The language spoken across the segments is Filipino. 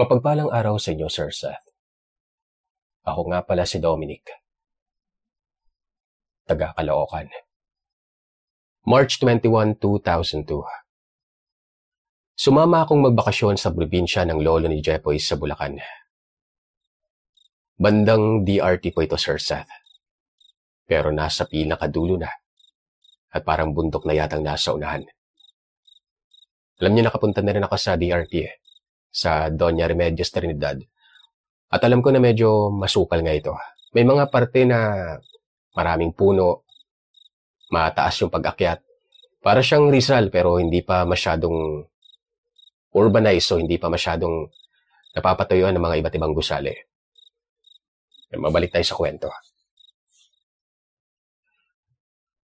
Mapagpalang araw sa inyo, Sir Seth. Ako nga pala si Dominic. Taga Caloocan. March 21, 2002. Sumama akong magbakasyon sa probinsya ng lolo ni Jepoy sa Bulacan. Bandang DRT po ito, Sir Seth. Pero nasa pinakadulo na. At parang bundok na yatang nasa unahan. Alam niyo, nakapunta na rin ako sa DRT eh sa Doña Remedios Trinidad. At alam ko na medyo masukal nga ito. May mga parte na maraming puno, mataas yung pag-akyat. Para siyang Rizal pero hindi pa masyadong urbanized so hindi pa masyadong napapatuyuan ng mga iba't ibang gusali. Mabalik tayo sa kwento.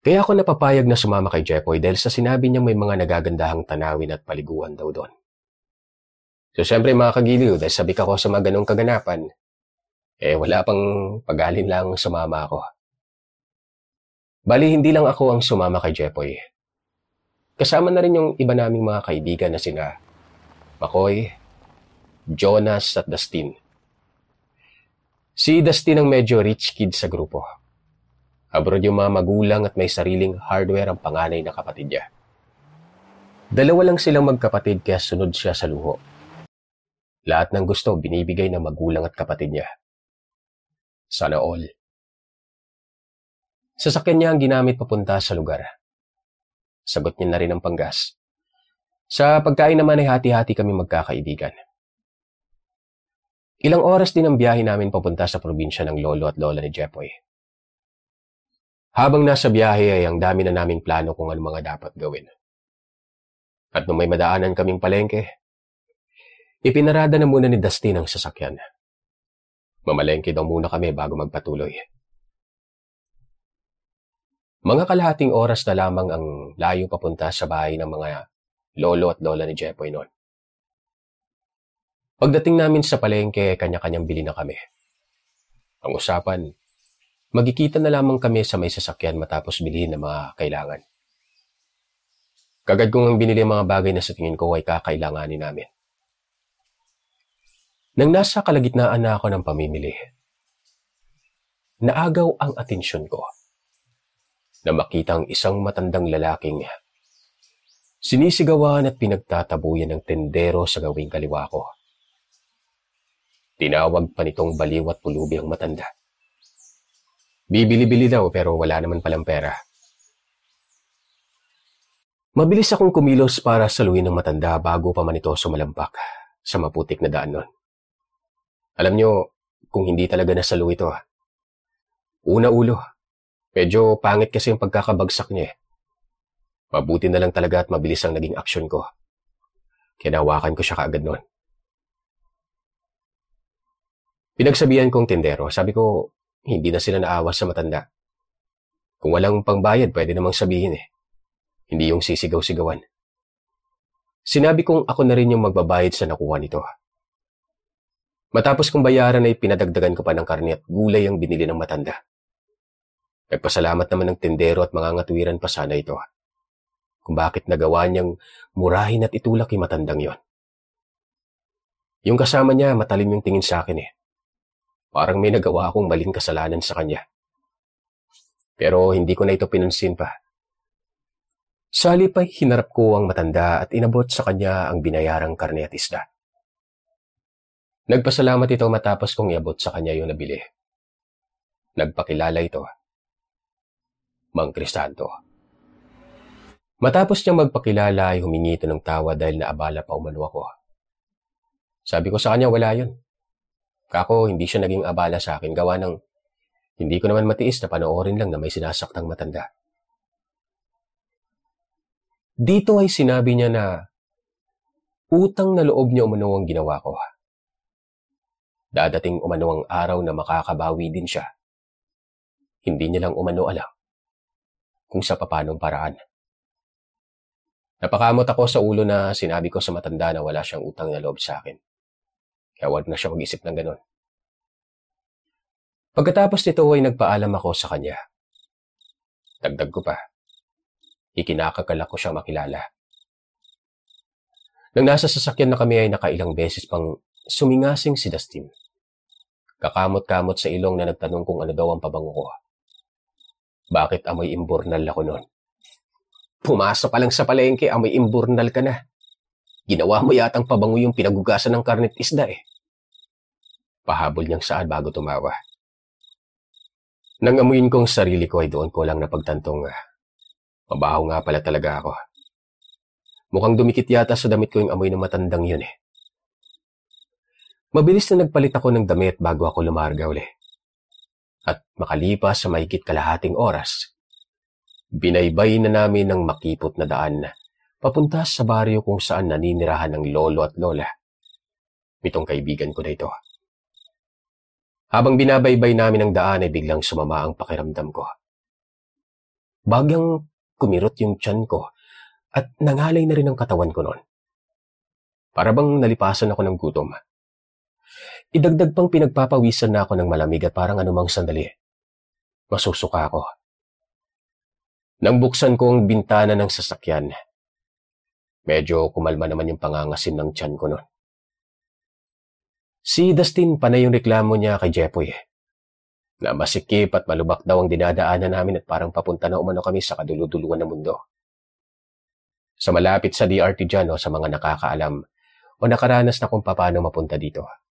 Kaya ako napapayag na sumama kay Jepoy dahil sa sinabi niya may mga nagagandahang tanawin at paliguan daw doon. So, syempre mga kagiliw, dahil sabi ko sa mga ganong kaganapan, eh wala pang pag-alin lang sumama ako. Bali, hindi lang ako ang sumama kay Jepoy. Kasama na rin yung iba naming mga kaibigan na sina Makoy, Jonas at Dustin. Si Dustin ang medyo rich kid sa grupo. Abroad yung mga magulang at may sariling hardware ang panganay na kapatid niya. Dalawa lang silang magkapatid kaya sunod siya sa luho. Lahat ng gusto binibigay ng magulang at kapatid niya. Sana all. Sasakyan niya ang ginamit papunta sa lugar. Sagot niya na rin ang panggas. Sa pagkain naman ay hati-hati kami magkakaibigan. Ilang oras din ang biyahe namin papunta sa probinsya ng lolo at lola ni Jepoy. Habang nasa biyahe ay ang dami na naming plano kung ano mga dapat gawin. At nung may madaanan kaming palengke, Ipinarada na muna ni Dustin ang sasakyan. Mamalengke daw muna kami bago magpatuloy. Mga kalahating oras na lamang ang layo papunta sa bahay ng mga lolo at lola ni Jepoy noon. Pagdating namin sa palengke, kanya-kanyang bili na kami. Ang usapan, magkikita na lamang kami sa may sasakyan matapos bilhin ng mga kailangan. Kagad kong ang binili ang mga bagay na sa tingin ko ay kakailanganin namin. Nang nasa kalagitnaan na ako ng pamimili, naagaw ang atensyon ko na makitang isang matandang lalaking sinisigawan at pinagtatabuyan ng tendero sa gawing kaliwa ko. Tinawag pa nitong baliw at pulubi ang matanda. Bibili-bili daw pero wala naman palang pera. Mabilis akong kumilos para saluhin ng matanda bago pa man ito sumalampak sa maputik na daan nun. Alam nyo, kung hindi talaga nasalo ito ha. Una ulo, medyo pangit kasi yung pagkakabagsak niya eh. Mabuti na lang talaga at mabilis ang naging aksyon ko. Kinawakan ko siya kaagad noon. Pinagsabihan kong tindero, sabi ko, hindi na sila naawa sa matanda. Kung walang pangbayad, pwede namang sabihin eh. Hindi yung sisigaw-sigawan. Sinabi kong ako na rin yung magbabayad sa nakuha nito. Matapos kong bayaran ay pinadagdagan ko pa ng karne at gulay ang binili ng matanda. Nagpasalamat naman ng tendero at mga ngatuwiran pa sana ito. Kung bakit nagawa niyang murahin at itulak yung matandang yon. Yung kasama niya, matalim yung tingin sa akin eh. Parang may nagawa akong maling kasalanan sa kanya. Pero hindi ko na ito pinansin pa. Sa halip ay hinarap ko ang matanda at inabot sa kanya ang binayarang karne at isda. Nagpasalamat ito matapos kong iabot sa kanya yung nabili. Nagpakilala ito. Mang Kristanto. Matapos niyang magpakilala ay humingi ito ng tawa dahil naabala pa umano ako. Sabi ko sa kanya wala yun. Kako, hindi siya naging abala sa akin gawa ng hindi ko naman matiis na panoorin lang na may sinasaktang matanda. Dito ay sinabi niya na utang na loob niya umano ang ginawa ko. Dadating umano ang araw na makakabawi din siya. Hindi niya lang umano alam kung sa papanong paraan. Napakamot ako sa ulo na sinabi ko sa matanda na wala siyang utang na loob sa akin. Kaya wag na siya mag-isip ng ganon. Pagkatapos nito ay nagpaalam ako sa kanya. Dagdag ko pa. Ikinakakalak ko siyang makilala. Nang nasa sasakyan na kami ay nakailang beses pang sumingasing si Dustin. Kakamot-kamot sa ilong na nagtanong kung ano daw ang pabango ko. Bakit amoy imburnal ako noon? Pumasok ka lang sa palengke, amoy imburnal ka na. Ginawa mo yatang pabango yung pinagugasan ng karnet isda eh. Pahabol niyang saan bago tumawa. Nang amuyin kong sarili ko ay doon ko lang napagtantong ah, mabaho nga pala talaga ako. Mukhang dumikit yata sa damit ko yung amoy ng matandang yun eh. Mabilis na nagpalit ako ng damit bago ako lumarga uli. At makalipas sa mahigit kalahating oras, binaybay na namin ng makipot na daan papunta sa baryo kung saan naninirahan ng lolo at lola. Pitong kaibigan ko na ito. Habang binabaybay namin ang daan ay biglang sumama ang pakiramdam ko. Bagyang kumirot yung tiyan ko at nangalay na rin ang katawan ko noon. Para bang nalipasan ako ng gutom. Idagdag pang pinagpapawisan na ako ng malamig at parang anumang sandali. Masusuka ako. Nang buksan ko ang bintana ng sasakyan, Medyo kumalma naman yung pangangasim ng tiyan ko noon. Si Dustin, panay yung reklamo niya kay Jepoy. Na masikip at malubak daw ang dinadaanan namin at parang papunta na umano kami sa kaduluduluan ng mundo. Sa malapit sa DRT dyan o sa mga nakakaalam o nakaranas na kung paano mapunta dito.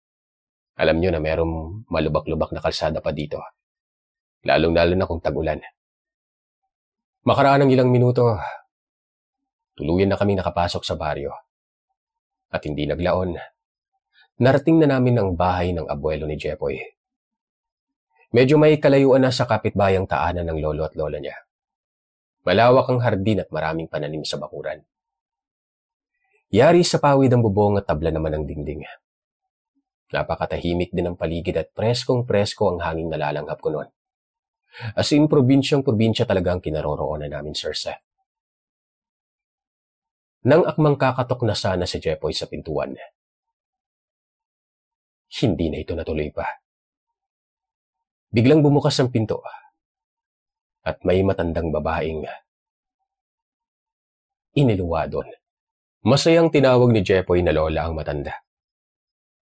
Alam nyo na merong malubak-lubak na kalsada pa dito. Lalong-lalo na kung tagulan. Makaraan ng ilang minuto, Tuluyan na kami nakapasok sa baryo. At hindi naglaon. Narating na namin ang bahay ng abuelo ni Jepoy. Medyo may kalayuan na sa kapitbayang taanan ng lolo at lola niya. Malawak ang hardin at maraming pananim sa bakuran. Yari sa pawid ang bubong at tabla naman ang dingding. Napakatahimik din ang paligid at preskong-presko ang hanging nalalanghap ko noon. As in, probinsyang-probinsya talaga ang kinaroroonan namin, Sir Seth. Nang akmang kakatok na sana si Jepoy sa pintuan. Hindi na ito natuloy pa. Biglang bumukas ang pinto at may matandang babaeng iniluwa doon. Masayang tinawag ni Jepoy na lola ang matanda.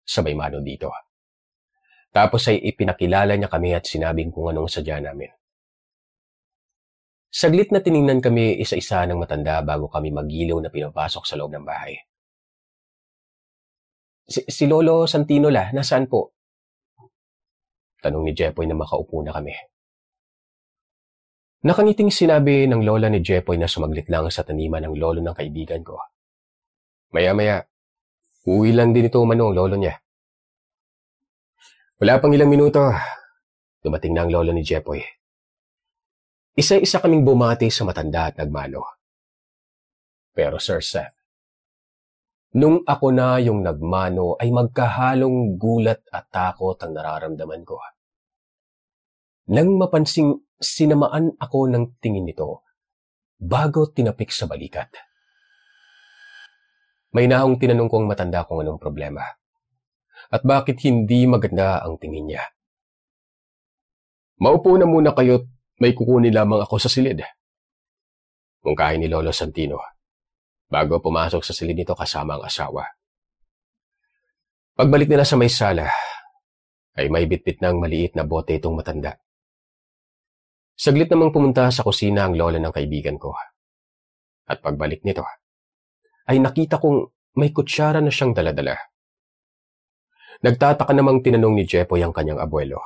Sabay mano dito. Tapos ay ipinakilala niya kami at sinabing kung anong sadya namin. Saglit na tiningnan kami isa-isa ng matanda bago kami magilaw na pinapasok sa loob ng bahay. Si, si Lolo Santino la, nasaan po? Tanong ni Jepoy na makaupo na kami. Nakangiting sinabi ng lola ni Jepoy na sumaglit lang sa taniman ng lolo ng kaibigan ko. Maya-maya, uwi lang din ito manong lolo niya. Wala pang ilang minuto, dumating na ang lolo ni Jepoy. Isa-isa kaming bumati sa matanda at nagmano. Pero Sir Seth, nung ako na yung nagmano ay magkahalong gulat at takot ang nararamdaman ko. Nang mapansing sinamaan ako ng tingin nito bago tinapik sa balikat. May naong tinanong kong matanda kung anong problema. At bakit hindi maganda ang tingin niya. Maupo na muna kayo't may kukunin lamang ako sa silid. Mungkahin ni Lolo Santino bago pumasok sa silid nito kasama ang asawa. Pagbalik nila sa may sala, ay may bitbit ng maliit na bote itong matanda. Saglit namang pumunta sa kusina ang lola ng kaibigan ko. At pagbalik nito, ay nakita kong may kutsara na siyang daladala. Nagtataka namang tinanong ni Jepoy ang kanyang abuelo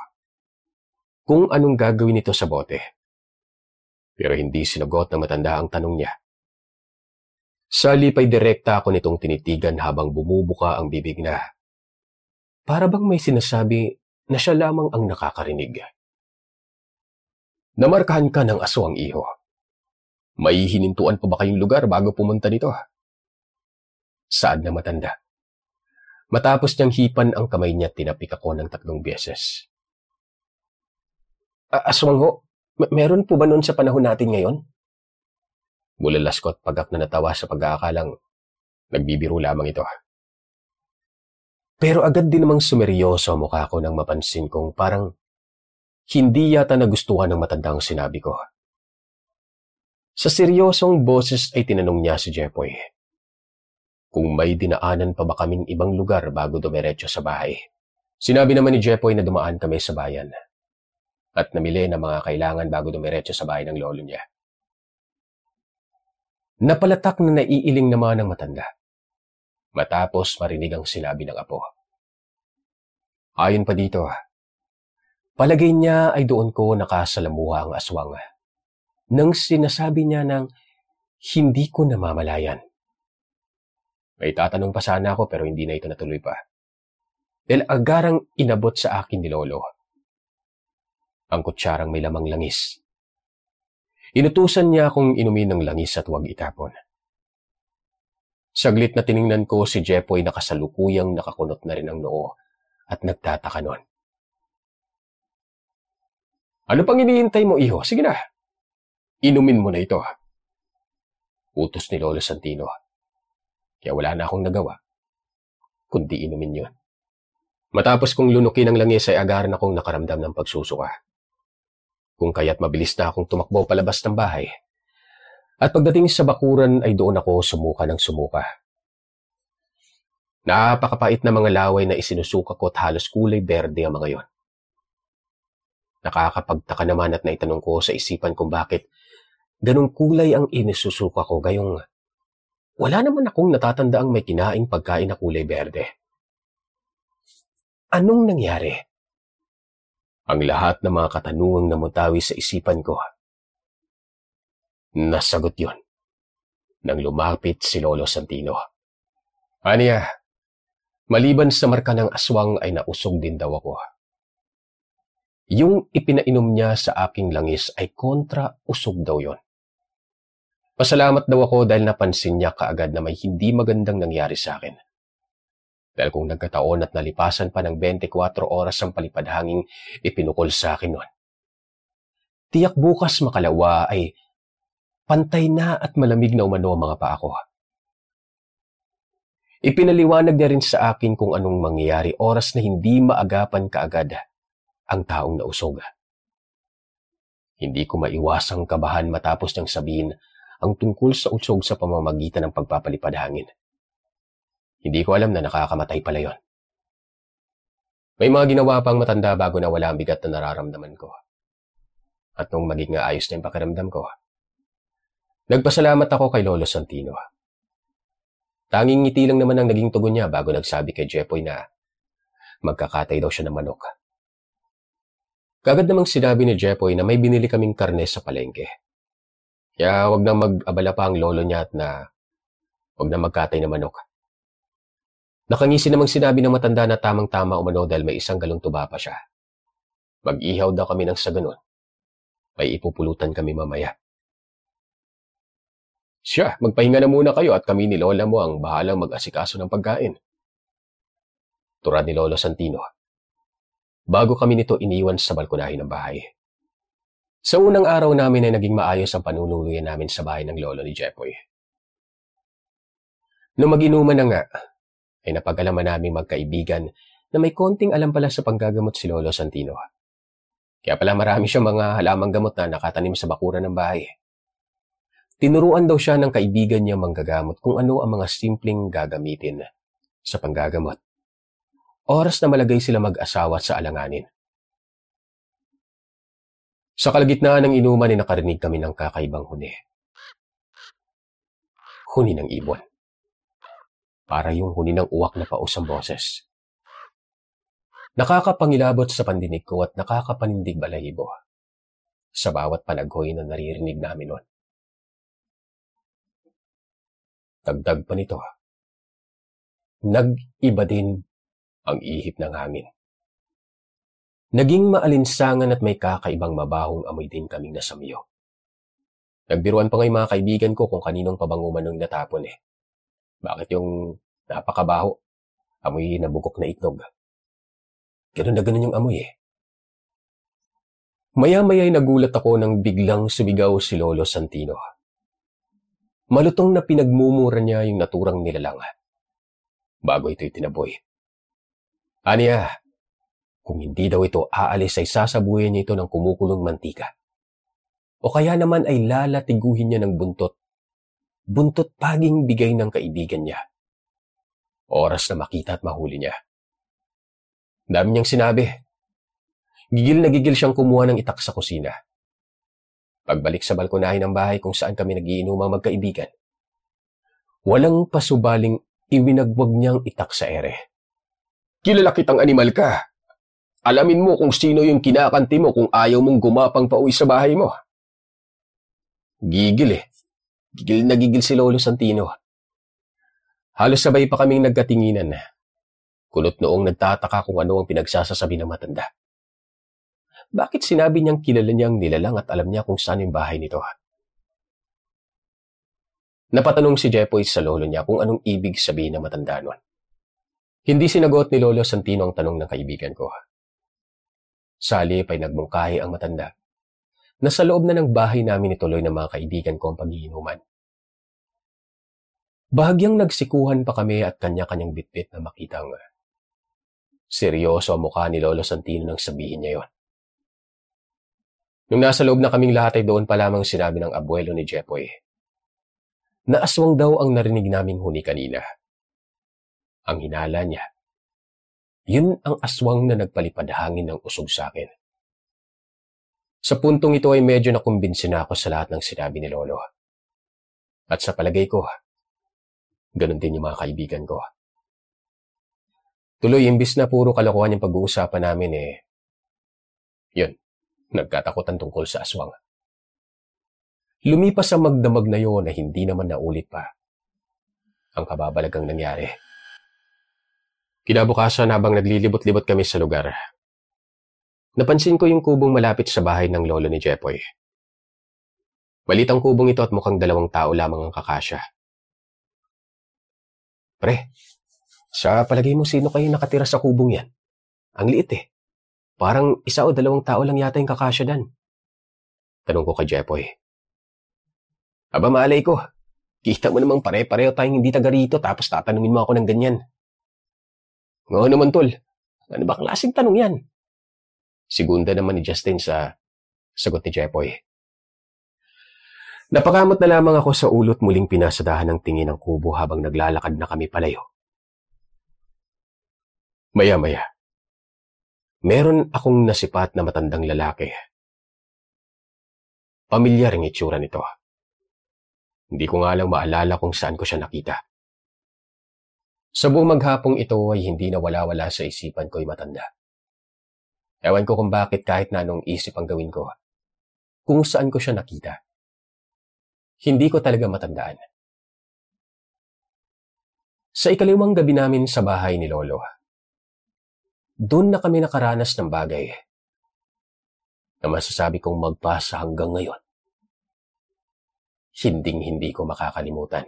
kung anong gagawin nito sa bote. Pero hindi sinagot na matanda ang tanong niya. Sa lipay direkta ako nitong tinitigan habang bumubuka ang bibig na. Para bang may sinasabi na siya lamang ang nakakarinig. Namarkahan ka ng aswang iho. May hinintuan pa ba kayong lugar bago pumunta dito? Saan na matanda? Matapos niyang hipan ang kamay niya, tinapik ako ng tatlong beses. Aswang ho, meron po ba noon sa panahon natin ngayon? Bulalas ko at pagak na natawa sa pag-aakalang nagbibiro lamang ito. Pero agad din namang sumeryoso ang mukha ko nang mapansin kong parang hindi yata nagustuhan ng matandang sinabi ko. Sa seryosong boses ay tinanong niya si Jepoy. Kung may dinaanan pa ba kaming ibang lugar bago dumiretso sa bahay. Sinabi naman ni Jepoy na dumaan kami sa bayan at namili ng mga kailangan bago dumiretso sa bahay ng lolo niya. Napalatak na naiiling naman ng matanda. Matapos marinig ang sinabi ng apo. Ayon pa dito, palagay niya ay doon ko nakasalamuha ang aswang. Nang sinasabi niya ng hindi ko namamalayan. May tatanong pa sana ako pero hindi na ito natuloy pa. Dahil agarang inabot sa akin ni Lolo. Ang kutsarang may lamang langis. Inutusan niya akong inumin ng langis at huwag itapon. Saglit na tiningnan ko si Jepoy na kasalukuyang nakakunot na rin ang noo at nagtataka nun. Ano pang iniintay mo, iho? Sige na. Inumin mo na ito. Utos ni Lolo Santino. Kaya wala na akong nagawa. Kundi inumin yun. Matapos kong lunukin ang langis ay agaran akong nakaramdam ng pagsusuka kung kaya't mabilis na akong tumakbo palabas ng bahay. At pagdating sa bakuran ay doon ako sumuka ng sumuka. Napakapait na mga laway na isinusuka ko at halos kulay berde ang mga yon. Nakakapagtaka naman at naitanong ko sa isipan kung bakit ganong kulay ang inisusuka ko gayong wala naman akong natatandaang may kinaing pagkain na kulay berde. Anong nangyari? ang lahat ng mga katanungang namutawi sa isipan ko. Nasagot yon nang lumapit si Lolo Santino. Aniya, maliban sa marka ng aswang ay nausog din daw ako. Yung ipinainom niya sa aking langis ay kontra usog daw yon. Pasalamat daw ako dahil napansin niya kaagad na may hindi magandang nangyari sa akin. Dahil kung nagkataon at nalipasan pa ng 24 oras ang palipadhanging ipinukol sa akin noon. Tiyak bukas makalawa ay pantay na at malamig na umano ang mga paa ko. Ipinaliwanag niya rin sa akin kung anong mangyayari oras na hindi maagapan kaagad ang taong nausog. Hindi ko maiwasang kabahan matapos niyang sabihin ang tungkol sa usog sa pamamagitan ng pagpapalipadhangin. Hindi ko alam na nakakamatay pala yon. May mga ginawa pang matanda bago na wala ang bigat na nararamdaman ko. At nung maging nga ayos na yung pakiramdam ko, nagpasalamat ako kay Lolo Santino. Tanging ngiti lang naman ang naging tugon niya bago nagsabi kay Jepoy na magkakatay daw siya ng manok. Kagad namang sinabi ni Jepoy na may binili kaming karne sa palengke. Kaya wag na mag-abala pa ang lolo niya at na wag na magkatay ng manok. Nakangisi namang sinabi ng matanda na tamang-tama umano dahil may isang galong tuba pa siya. Mag-ihaw daw kami ng sa ganun. May ipupulutan kami mamaya. Siya, magpahinga na muna kayo at kami ni Lola mo ang bahalang mag-asikaso ng pagkain. Turad ni Lolo Santino. Bago kami nito iniwan sa balkonahin ng bahay. Sa unang araw namin ay naging maayos ang panunuluyan namin sa bahay ng lolo ni Jepoy. Nung mag-inuman na nga, ay napag-alaman namin magkaibigan na may konting alam pala sa panggagamot si Lolo Santino. Kaya pala marami siyang mga halamang gamot na nakatanim sa bakuran ng bahay. Tinuruan daw siya ng kaibigan niya manggagamot kung ano ang mga simpleng gagamitin sa panggagamot. Oras na malagay sila mag-asawa sa alanganin. Sa kalagitnaan ng inuman ay nakarinig kami ng kakaibang huni. Huni ng ibon para yung huni ng uwak na paus ang boses. Nakakapangilabot sa pandinig ko at nakakapanindig balahibo sa bawat panaghoy na naririnig namin noon. Dagdag pa nito, nag-iba din ang ihip ng hangin. Naging maalinsangan at may kakaibang mabahong amoy din kaming nasamyo. Nagbiruan pa ngay mga kaibigan ko kung kaninong pabango man nung natapon eh. Bakit yung napakabaho? Amoy nabugok na itlog. Ganun na ganun yung amoy eh. Maya-maya nagulat ako nang biglang sumigaw si Lolo Santino. Malutong na pinagmumura niya yung naturang nilalang. Bago ito'y tinaboy. Aniya, kung hindi daw ito aalis ay sasabuyan niya ito ng kumukulong mantika. O kaya naman ay lalatiguhin niya ng buntot buntot paging bigay ng kaibigan niya Oras na makita at mahuli niya. Dami niyang sinabi. Gigil na gigil siyang kumuha ng itak sa kusina. Pagbalik sa balkonahe ng bahay kung saan kami nagiinumang magkaibigan, walang pasubaling iwinagwag niyang itak sa ere. Kilala kitang animal ka. Alamin mo kung sino yung kinakanti mo kung ayaw mong gumapang pa uwi sa bahay mo. Gigil eh. Gigil na gigil si Lolo Santino. Halos sabay pa kaming nagkatinginan. Kulot noong nagtataka kung ano ang pinagsasasabi ng matanda. Bakit sinabi niyang kilala niyang nilalang at alam niya kung saan yung bahay nito? Napatanong si Jepoy sa lolo niya kung anong ibig sabihin ng matanda nun. Hindi sinagot ni Lolo Santino ang tanong ng kaibigan ko. Sa halip ay nagmungkahi ang matanda Nasa loob na ng bahay namin ituloy ng mga kaibigan ko ang pagiinuman. Bahagyang nagsikuhan pa kami at kanya-kanyang bitbit na makitang seryoso ang mukha ni Lolo Santino nang sabihin niya yon. Nung nasa loob na kaming lahat ay doon pa lamang sinabi ng abuelo ni Jepoy na aswang daw ang narinig naming huni kanina. Ang hinala niya, yun ang aswang na nagpalipad hangin ng usog sa akin. Sa puntong ito ay medyo nakumbinsi na ako sa lahat ng sinabi ni Lolo. At sa palagay ko, ganun din yung mga kaibigan ko. Tuloy, imbis na puro kalokohan yung pag-uusapan namin eh, yun, nagkatakutan tungkol sa aswang. Lumipas ang magdamag na yon na hindi naman naulit pa. Ang kababalagang nangyari. Kinabukasan habang naglilibot-libot kami sa lugar, Napansin ko yung kubong malapit sa bahay ng lolo ni Jepoy. Balitang kubong ito at mukhang dalawang tao lamang ang kakasya. Pre, sa palagay mo sino kayo nakatira sa kubong yan? Ang liit eh. Parang isa o dalawang tao lang yata yung kakasya dan. Tanong ko kay Jepoy. Aba malay ko, kita mo namang pare-pareho tayong hindi taga rito tapos tatanungin mo ako ng ganyan. Oo naman tol, ano ba klaseng tanong yan? Sigunda naman ni Justin sa sagot ni Jepoy. Napakamot na lamang ako sa ulot muling pinasadahan ng tingin ng kubo habang naglalakad na kami palayo. Maya-maya, meron akong nasipat na matandang lalaki. Pamilyar ang itsura nito. Hindi ko nga lang maalala kung saan ko siya nakita. Sa buong maghapong ito ay hindi na wala-wala sa isipan ko'y matanda. Ewan ko kung bakit kahit na anong isip ang gawin ko. Kung saan ko siya nakita. Hindi ko talaga matandaan. Sa ikalimang gabi namin sa bahay ni Lolo, doon na kami nakaranas ng bagay na masasabi kong magpasa hanggang ngayon. Hinding-hindi ko makakalimutan.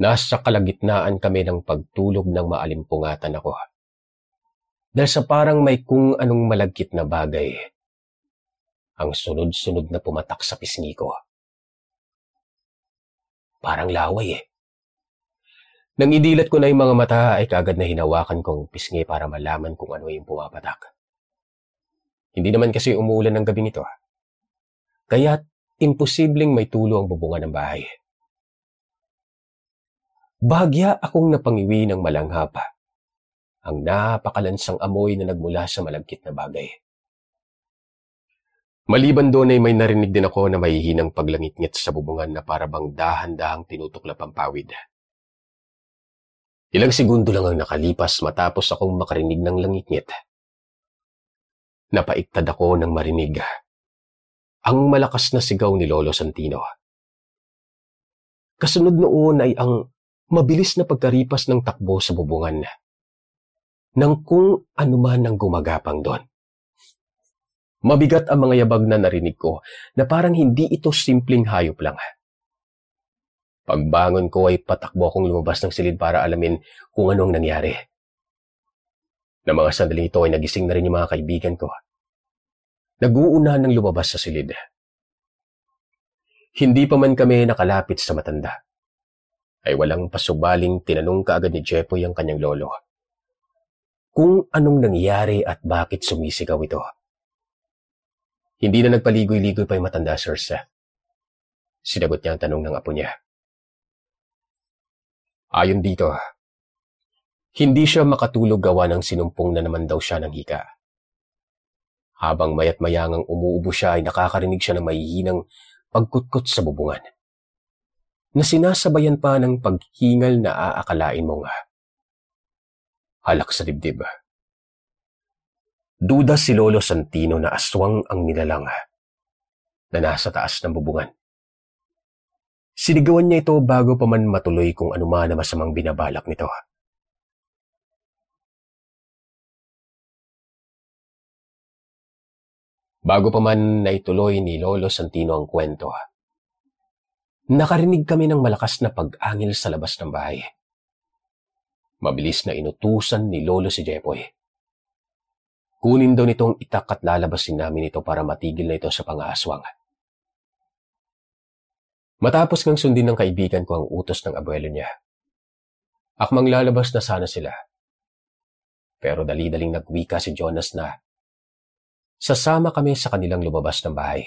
Nasa kalagitnaan kami ng pagtulog ng maalimpungatan ako dahil sa parang may kung anong malagkit na bagay ang sunod-sunod na pumatak sa pisngi ko. Parang laway eh. Nang idilat ko na yung mga mata ay kagad na hinawakan kong pisngi para malaman kung ano yung pumapatak. Hindi naman kasi umuulan ng gabi nito. Kaya imposibleng may tulo ang bubungan ng bahay. Bahagya akong napangiwi ng malanghap ang napakalansang amoy na nagmula sa malagkit na bagay. Maliban doon ay may narinig din ako na mahihinang paglangit-ngit sa bubungan na parabang dahan-dahang tinutuklap ang pawid. Ilang segundo lang ang nakalipas matapos akong makarinig ng langit-ngit. Napaiktad ako ng marinig. Ang malakas na sigaw ni Lolo Santino. Kasunod noon ay ang mabilis na pagkaripas ng takbo sa bubungan ng kung anuman ang gumagapang doon. Mabigat ang mga yabag na narinig ko na parang hindi ito simpleng hayop lang. Pagbangon ko ay patakbo akong lumabas ng silid para alamin kung anong nangyari. Na mga sandaling ito ay nagising na rin yung mga kaibigan ko. Nag-uunahan ng lumabas sa silid. Hindi pa man kami nakalapit sa matanda. Ay walang pasubaling tinanong kaagad ni Jepoy ang kanyang lolo kung anong nangyari at bakit sumisigaw ito. Hindi na nagpaligoy-ligoy pa yung matanda, Sir Seth. Sinagot niya ang tanong ng apo niya. Ayon dito, hindi siya makatulog gawa ng sinumpong na naman daw siya ng hika. Habang mayat mayangang umuubo siya ay nakakarinig siya ng mahihinang pagkutkot sa bubungan. Na sinasabayan pa ng paghingal na aakalain mo nga. Halak sa dibdib. Duda si Lolo Santino na aswang ang nilalang na nasa taas ng bubungan. Sinigawan niya ito bago pa man matuloy kung anuman na masamang binabalak nito. Bago pa man naituloy ni Lolo Santino ang kwento, nakarinig kami ng malakas na pag-angil sa labas ng bahay. Mabilis na inutusan ni Lolo si Jepoy. Kunin daw nitong itak at lalabasin namin ito para matigil na ito sa pangaaswang. Matapos ngang sundin ng kaibigan ko ang utos ng abuelo niya, akmang lalabas na sana sila. Pero dali-daling nagwika si Jonas na sasama kami sa kanilang lumabas ng bahay.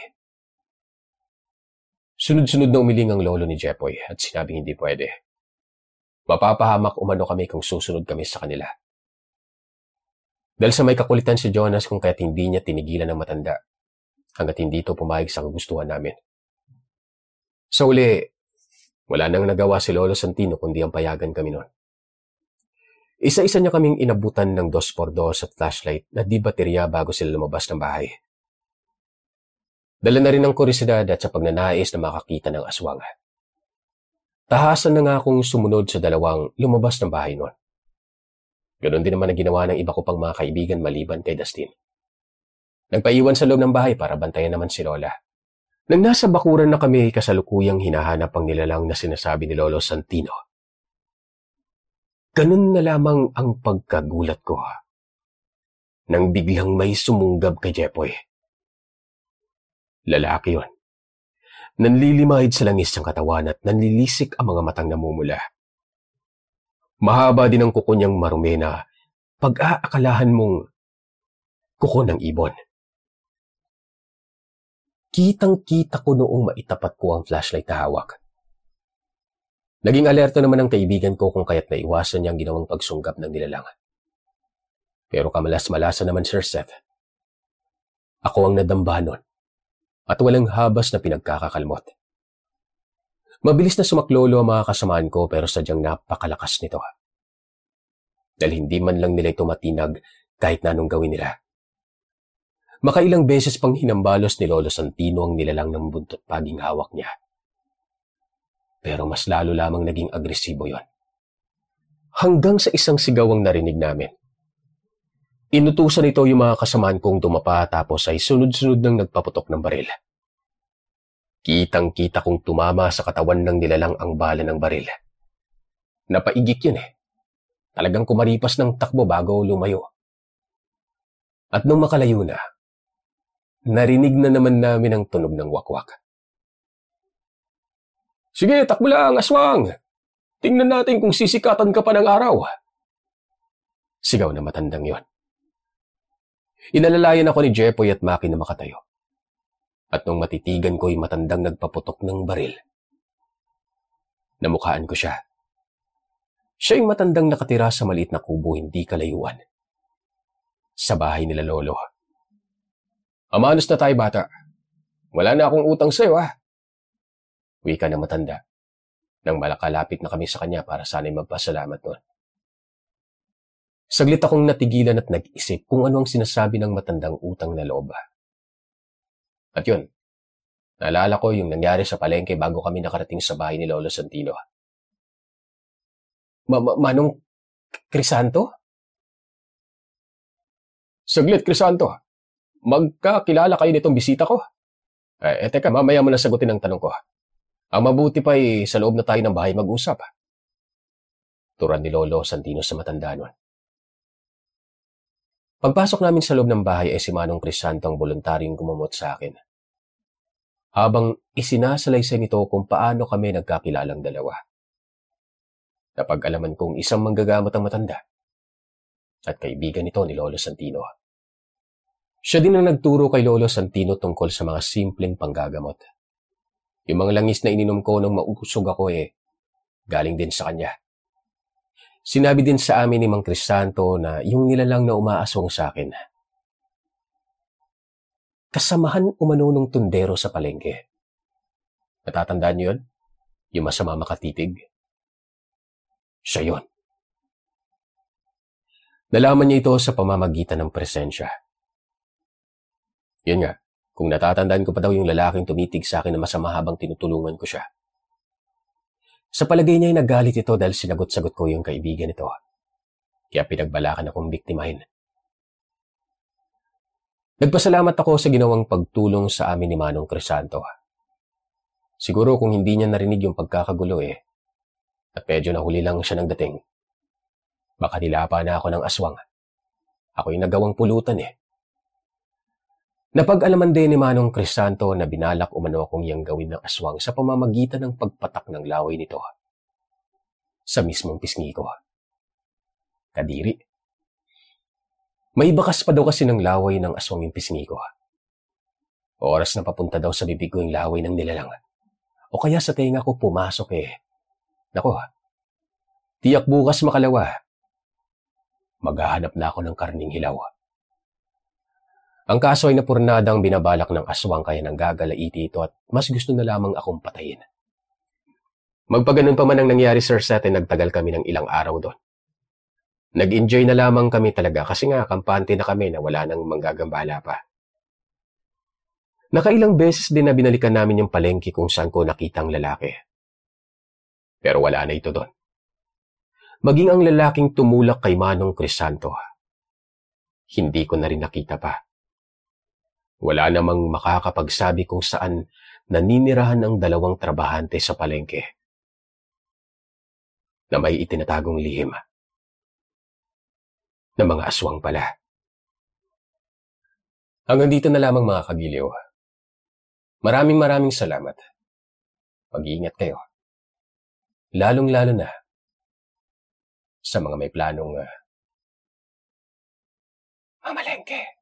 Sunod-sunod na umiling ang lolo ni Jepoy at sinabing hindi pwede. Mapapahamak umano kami kung susunod kami sa kanila. Dahil sa may kakulitan si Jonas kung kaya't hindi niya tinigilan ng matanda hanggat hindi ito pumayag sa kagustuhan namin. Sa uli, wala nang nagawa si Lolo Santino kundi ang payagan kami noon. Isa-isa niya kaming inabutan ng 2x2 at flashlight na di baterya bago sila lumabas ng bahay. Dala na rin ang kurisidad at sa pagnanais na makakita ng aswang. Tahasan na nga akong sumunod sa dalawang lumabas ng bahay noon. Ganon din naman ang ginawa ng iba ko pang mga kaibigan maliban kay Dustin. Nagpaiwan sa loob ng bahay para bantayan naman si Lola. Nang nasa bakuran na kami, kasalukuyang hinahanap ang nilalang na sinasabi ni Lolo Santino Ganun na lamang ang pagkagulat ko. Nang biglang may sumunggab kay Jepoy. Lalaki yon. Nanlilimahid sa langis ang katawan at nanlilisik ang mga matang namumula. Mahaba din ang kuko niyang marumi na pag-aakalahan mong kuko ng ibon. Kitang-kita ko noong maitapat ko ang flashlight na hawak. Naging alerto naman ang kaibigan ko kung kaya't naiwasan niya ang ginawang pagsunggap ng nilalang. Pero kamalas-malasa naman Sir Seth. Ako ang nadamba nun at walang habas na pinagkakakalmot. Mabilis na sumaklolo ang mga kasamaan ko pero sadyang napakalakas nito. Dahil hindi man lang nila ito matinag kahit na anong gawin nila. Makailang beses pang hinambalos ni Lolo Santino ang nilalang ng buntot paging hawak niya. Pero mas lalo lamang naging agresibo yon. Hanggang sa isang sigaw ang narinig namin. Inutusan ito yung mga kasamaan kong tumapa tapos ay sunod-sunod nang nagpaputok ng baril. Kitang-kita kong tumama sa katawan ng nilalang ang bala ng baril. Napaigik yun eh. Talagang kumaripas ng takbo bago lumayo. At nung makalayo na, narinig na naman namin ang tunog ng wakwak. Sige, takbo lang, aswang! Tingnan natin kung sisikatan ka pa ng araw. Sigaw na matandang yon. Inalalayan ako ni Jepoy at Maki na makatayo. At nung matitigan ko'y matandang nagpaputok ng baril. Namukhaan ko siya. Siya matandang nakatira sa maliit na kubo hindi kalayuan. Sa bahay nila lolo. Amanos na tayo bata. Wala na akong utang sa'yo ah. Wika na matanda. Nang malakalapit na kami sa kanya para sana'y magpasalamat noon. Saglit akong natigilan at nag-isip kung ano ang sinasabi ng matandang utang na loob. At yun, naalala ko yung nangyari sa palengke bago kami nakarating sa bahay ni Lolo Santino. Ma -ma Manong Crisanto? Saglit, Crisanto. Magkakilala kayo nitong bisita ko? Eh, eh teka, mamaya mo na sagutin ang tanong ko. Ang mabuti pa ay sa loob na tayo ng bahay mag-usap. Turan ni Lolo Santino sa matanda nun. Pagpasok namin sa loob ng bahay ay si Manong Crisanto ang voluntaryong gumamot sa akin. Habang isinasalaysay nito kung paano kami nagkakilalang dalawa. Napag-alaman kong isang manggagamot ang matanda at kaibigan nito ni Lolo Santino. Siya din ang nagturo kay Lolo Santino tungkol sa mga simpleng panggagamot. Yung mga langis na ininom ko nung mausog ako eh, galing din sa kanya. Sinabi din sa amin ni Mang Crisanto na yung nilalang na umaaswang sa akin. Kasamahan umano ng tundero sa palengke. Natatandaan niyo yun? Yung masama makatitig? Siya yun. Nalaman niya ito sa pamamagitan ng presensya. Yun nga, kung natatandaan ko pa daw yung lalaking tumitig sa akin na masama habang tinutulungan ko siya. Sa palagay niya ay nagalit ito dahil sinagot-sagot ko yung kaibigan nito. Kaya pinagbalakan akong biktimahin. Nagpasalamat ako sa ginawang pagtulong sa amin ni Manong Crisanto. Siguro kung hindi niya narinig yung pagkakagulo eh, at medyo nahuli lang siya ng dating, baka nilapa na ako ng aswang. Ako'y nagawang pulutan eh. Napag-alaman din ni Manong Crisanto na binalak umano akong yang gawin ng aswang sa pamamagitan ng pagpatak ng laway nito. Sa mismong pisngi ko. Kadiri. May bakas pa daw kasi ng laway ng aswang yung pisngi ko. Oras na papunta daw sa bibig ko yung laway ng nilalang. O kaya sa tenga ko pumasok eh. Nako, tiyak bukas makalawa. Maghahanap na ako ng karning hilaw. Ang kaso ay napurnadang binabalak ng aswang kaya nang gagalaiti ito at mas gusto na lamang akong patayin. Magpaganon pa man ang nangyari Sir Seth ay nagtagal kami ng ilang araw doon. Nag-enjoy na lamang kami talaga kasi nga kampante na kami na wala nang manggagambala pa. Nakailang beses din na binalikan namin yung palengke kung saan ko nakita ang lalaki. Pero wala na ito doon. Maging ang lalaking tumulak kay Manong Crisanto. Hindi ko na rin nakita pa. Wala namang makakapagsabi kung saan naninirahan ang dalawang trabahante sa palengke na may itinatagong lihim na mga aswang pala. Hanggang dito na lamang mga kagiliw. Maraming maraming salamat. Mag-iingat kayo. Lalong-lalo na sa mga may planong uh, mamalengke.